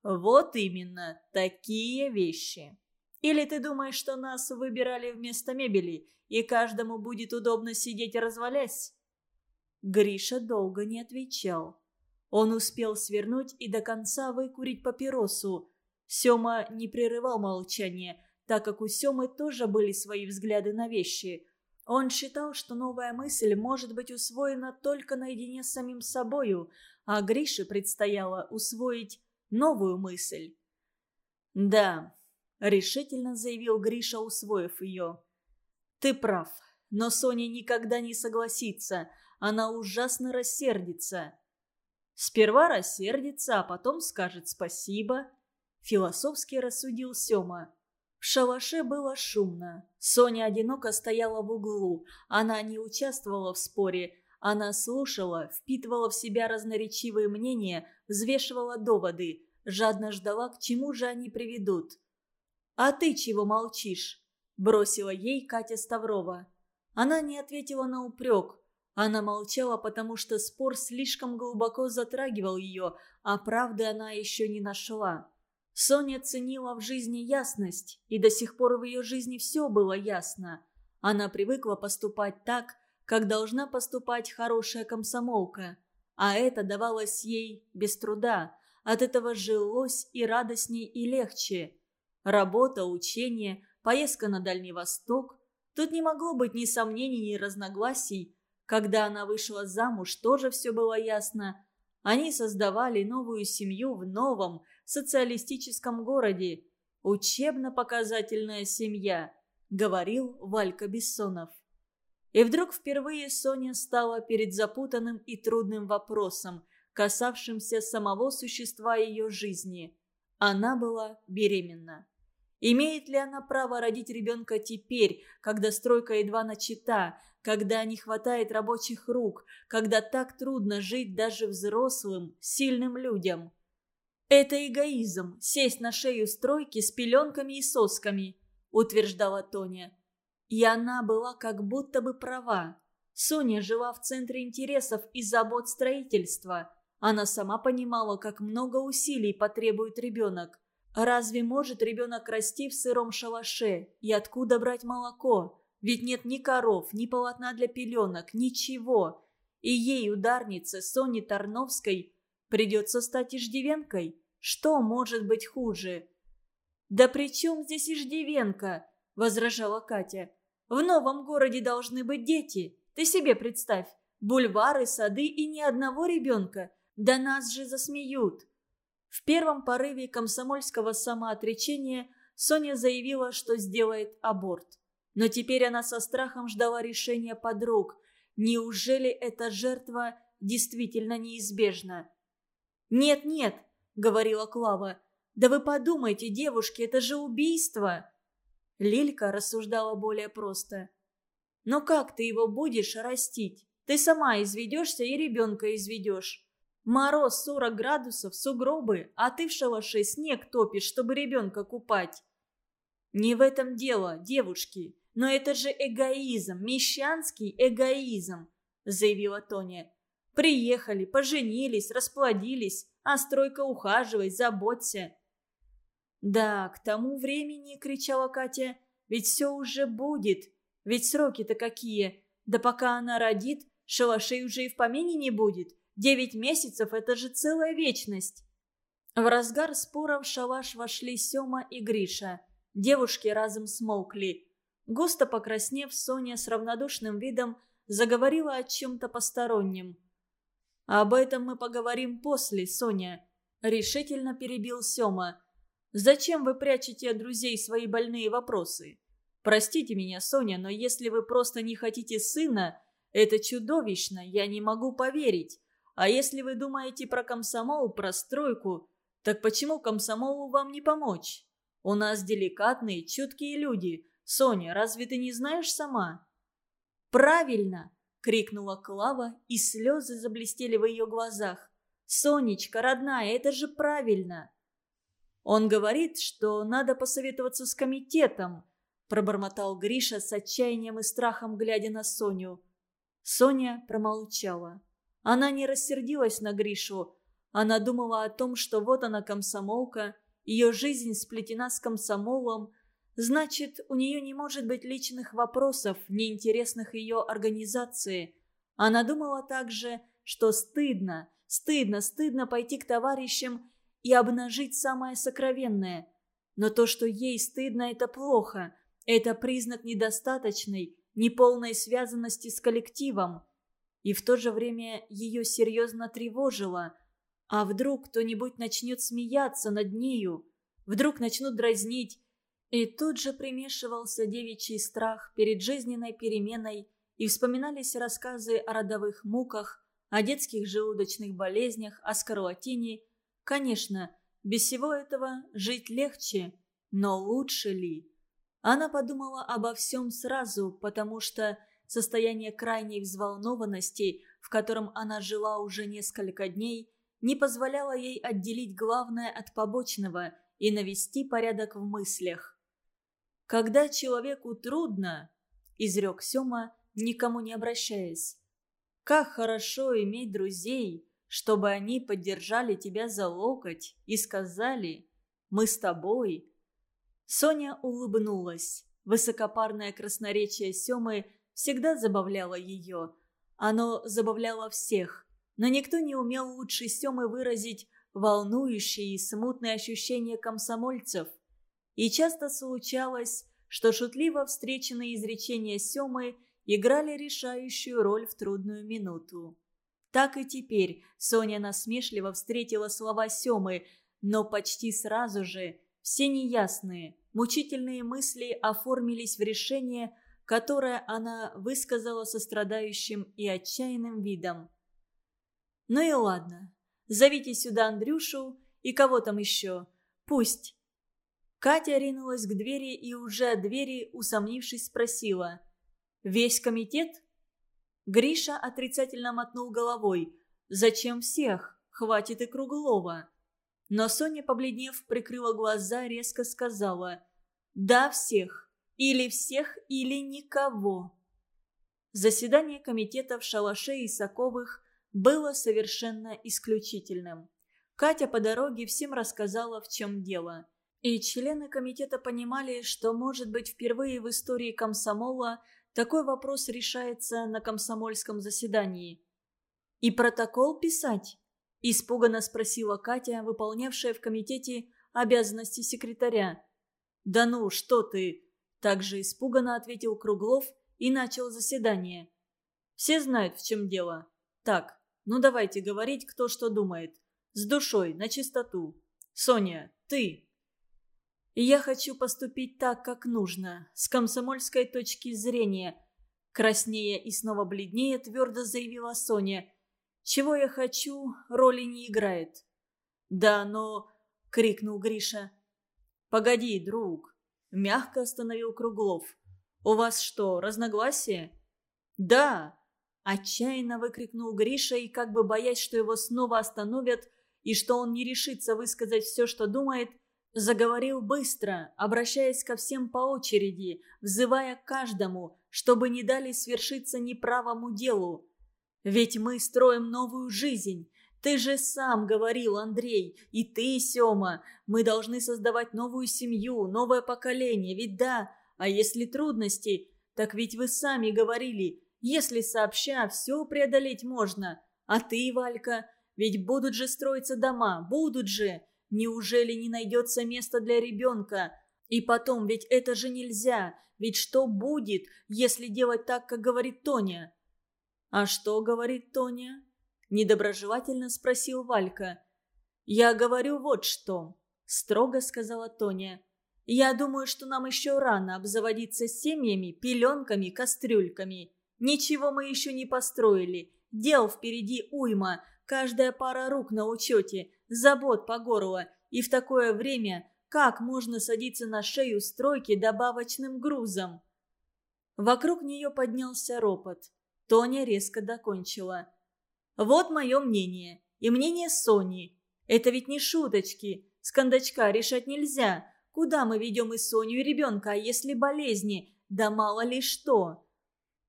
Speaker 1: Вот именно, такие вещи. Или ты думаешь, что нас выбирали вместо мебели, и каждому будет удобно сидеть развалясь?» Гриша долго не отвечал. Он успел свернуть и до конца выкурить папиросу. Сёма не прерывал молчание, так как у Сёмы тоже были свои взгляды на вещи. Он считал, что новая мысль может быть усвоена только наедине с самим собою, а Грише предстояло усвоить новую мысль. «Да, решительно заявил Гриша, усвоив ее. «Ты прав, но Соня никогда не согласится, она ужасно рассердится». «Сперва рассердится, а потом скажет спасибо», – философски рассудил Сема. В шалаше было шумно. Соня одиноко стояла в углу. Она не участвовала в споре. Она слушала, впитывала в себя разноречивые мнения, взвешивала доводы, жадно ждала, к чему же они приведут. «А ты чего молчишь?» – бросила ей Катя Ставрова. Она не ответила на упрек. Она молчала, потому что спор слишком глубоко затрагивал ее, а правды она еще не нашла. Соня ценила в жизни ясность, и до сих пор в ее жизни все было ясно. Она привыкла поступать так, как должна поступать хорошая комсомолка. А это давалось ей без труда. От этого жилось и радостней, и легче. Работа, учение, поездка на Дальний Восток. Тут не могло быть ни сомнений, ни разногласий. Когда она вышла замуж, тоже все было ясно. Они создавали новую семью в новом социалистическом городе. учебно-показательная семья», — говорил Валька Бессонов. И вдруг впервые Соня стала перед запутанным и трудным вопросом, касавшимся самого существа ее жизни. Она была беременна. Имеет ли она право родить ребенка теперь, когда стройка едва начата, когда не хватает рабочих рук, когда так трудно жить даже взрослым, сильным людям? Это эгоизм – сесть на шею стройки с пеленками и сосками, утверждала Тоня. И она была как будто бы права. Соня жила в центре интересов и забот строительства. Она сама понимала, как много усилий потребует ребенок. Разве может ребенок расти в сыром шалаше? И откуда брать молоко? Ведь нет ни коров, ни полотна для пеленок, ничего. И ей, ударнице Соне Тарновской, придется стать иждивенкой. Что может быть хуже? «Да при чем здесь иждивенка?» – возражала Катя. В новом городе должны быть дети. Ты себе представь. Бульвары, сады и ни одного ребенка. Да нас же засмеют. В первом порыве комсомольского самоотречения Соня заявила, что сделает аборт. Но теперь она со страхом ждала решения подруг. Неужели эта жертва действительно неизбежна? «Нет-нет», — говорила Клава, — «да вы подумайте, девушки, это же убийство!» Лилька рассуждала более просто. «Но как ты его будешь растить? Ты сама изведешься и ребенка изведешь. Мороз 40 градусов, сугробы, а ты в шалаше снег топишь, чтобы ребенка купать». «Не в этом дело, девушки, но это же эгоизм, мещанский эгоизм», заявила Тоня. «Приехали, поженились, расплодились, а стройка ухаживай, заботься». «Да, к тому времени», — кричала Катя, — «ведь все уже будет. Ведь сроки-то какие. Да пока она родит, шалашей уже и в помине не будет. Девять месяцев — это же целая вечность». В разгар спора в шалаш вошли Сема и Гриша. Девушки разом смолкли. Густо покраснев, Соня с равнодушным видом заговорила о чем-то постороннем. «Об этом мы поговорим после, Соня», — решительно перебил Сема. Зачем вы прячете от друзей свои больные вопросы? Простите меня, Соня, но если вы просто не хотите сына, это чудовищно, я не могу поверить. А если вы думаете про комсомол, про стройку, так почему комсомолу вам не помочь? У нас деликатные, чуткие люди. Соня, разве ты не знаешь сама?» «Правильно!» — крикнула Клава, и слезы заблестели в ее глазах. «Сонечка, родная, это же правильно!» «Он говорит, что надо посоветоваться с комитетом», – пробормотал Гриша с отчаянием и страхом, глядя на Соню. Соня промолчала. Она не рассердилась на Гришу. Она думала о том, что вот она комсомолка, ее жизнь сплетена с комсомолом, значит, у нее не может быть личных вопросов, неинтересных ее организации. Она думала также, что стыдно, стыдно, стыдно пойти к товарищам и обнажить самое сокровенное. Но то, что ей стыдно, это плохо. Это признак недостаточной, неполной связанности с коллективом. И в то же время ее серьезно тревожило. А вдруг кто-нибудь начнет смеяться над нею? Вдруг начнут дразнить? И тут же примешивался девичий страх перед жизненной переменой, и вспоминались рассказы о родовых муках, о детских желудочных болезнях, о скарлатине Конечно, без всего этого жить легче, но лучше ли? Она подумала обо всем сразу, потому что состояние крайней взволнованности, в котором она жила уже несколько дней, не позволяло ей отделить главное от побочного и навести порядок в мыслях. «Когда человеку трудно», — изрек Сема, никому не обращаясь, — «как хорошо иметь друзей, чтобы они поддержали тебя за локоть и сказали «Мы с тобой». Соня улыбнулась. Высокопарное красноречие Семы всегда забавляло ее. Оно забавляло всех, но никто не умел лучше Семы выразить волнующие и смутные ощущения комсомольцев. И часто случалось, что шутливо встреченные изречения Семы играли решающую роль в трудную минуту. Так и теперь Соня насмешливо встретила слова Семы, но почти сразу же все неясные, мучительные мысли оформились в решение, которое она высказала со страдающим и отчаянным видом. «Ну и ладно. Зовите сюда Андрюшу и кого там еще. Пусть». Катя ринулась к двери и уже от двери, усомнившись, спросила. «Весь комитет?» Гриша отрицательно мотнул головой. «Зачем всех? Хватит и Круглова». Но Соня, побледнев, прикрыла глаза, резко сказала «Да, всех. Или всех, или никого». Заседание комитета в шалаше Исаковых было совершенно исключительным. Катя по дороге всем рассказала, в чем дело. И члены комитета понимали, что, может быть, впервые в истории комсомола такой вопрос решается на комсомольском заседании. «И протокол писать?» – испуганно спросила Катя, выполнявшая в комитете обязанности секретаря. «Да ну, что ты!» – также испуганно ответил Круглов и начал заседание. «Все знают, в чем дело. Так, ну давайте говорить, кто что думает. С душой, на чистоту. Соня, ты!» «Я хочу поступить так, как нужно, с комсомольской точки зрения», краснее и снова бледнее твердо заявила Соня – чего я хочу, роли не играет. Да, но... — крикнул Гриша. «Погоди, друг!» — мягко остановил Круглов. «У вас что, разногласия?» «Да!» — отчаянно выкрикнул Гриша и, как бы боясь, что его снова остановят и что он не решится высказать все, что думает, заговорил быстро, обращаясь ко всем по очереди, взывая к каждому, чтобы не дали свершиться неправому делу. Ведь мы строим новую жизнь. Ты же сам говорил, Андрей, и ты, Сёма. Мы должны создавать новую семью, новое поколение, ведь да. А если трудности, так ведь вы сами говорили, если сообща все преодолеть можно. А ты, Валька, ведь будут же строиться дома, будут же. Неужели не найдется места для ребенка? И потом, ведь это же нельзя. Ведь что будет, если делать так, как говорит Тоня? «А что говорит Тоня?» – недоброжелательно спросил Валька. «Я говорю вот что», – строго сказала Тоня. «Я думаю, что нам еще рано обзаводиться семьями, пеленками, кастрюльками. Ничего мы еще не построили. Дел впереди уйма, каждая пара рук на учете, забот по горло. И в такое время как можно садиться на шею стройки добавочным грузом?» Вокруг нее поднялся ропот. Тоня резко докончила. «Вот мое мнение. И мнение Сони. Это ведь не шуточки. С кондачка решать нельзя. Куда мы ведем и Соню, и ребенка, а если болезни? Да мало ли что!»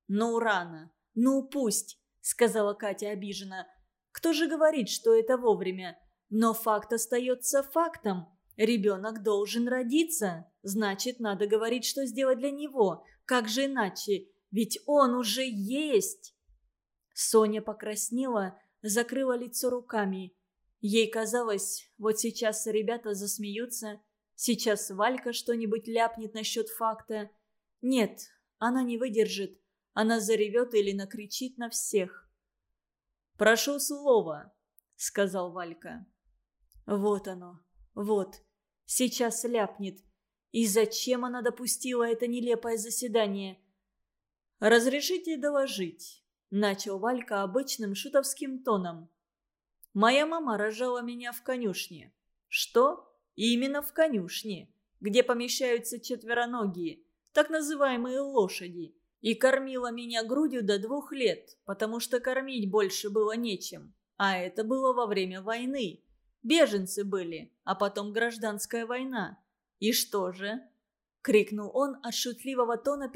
Speaker 1: «Ну, рано. Ну, пусть», — сказала Катя обиженно. «Кто же говорит, что это вовремя? Но факт остается фактом. Ребенок должен родиться. Значит, надо говорить, что сделать для него. Как же иначе? Ведь он уже есть!» Соня покраснела, закрыла лицо руками. Ей казалось, вот сейчас ребята засмеются, сейчас Валька что-нибудь ляпнет насчет факта. Нет, она не выдержит, она заревет или накричит на всех. «Прошу слова», — сказал Валька. Вот оно, вот, сейчас ляпнет. И зачем она допустила это нелепое заседание? «Разрешите доложить», – начал Валька обычным шутовским тоном. «Моя мама рожала меня в конюшне». «Что?» «Именно в конюшне, где помещаются четвероногие, так называемые лошади, и кормила меня грудью до двух лет, потому что кормить больше было нечем. А это было во время войны. Беженцы были, а потом гражданская война. И что же?» — крикнул он от шутливого тона,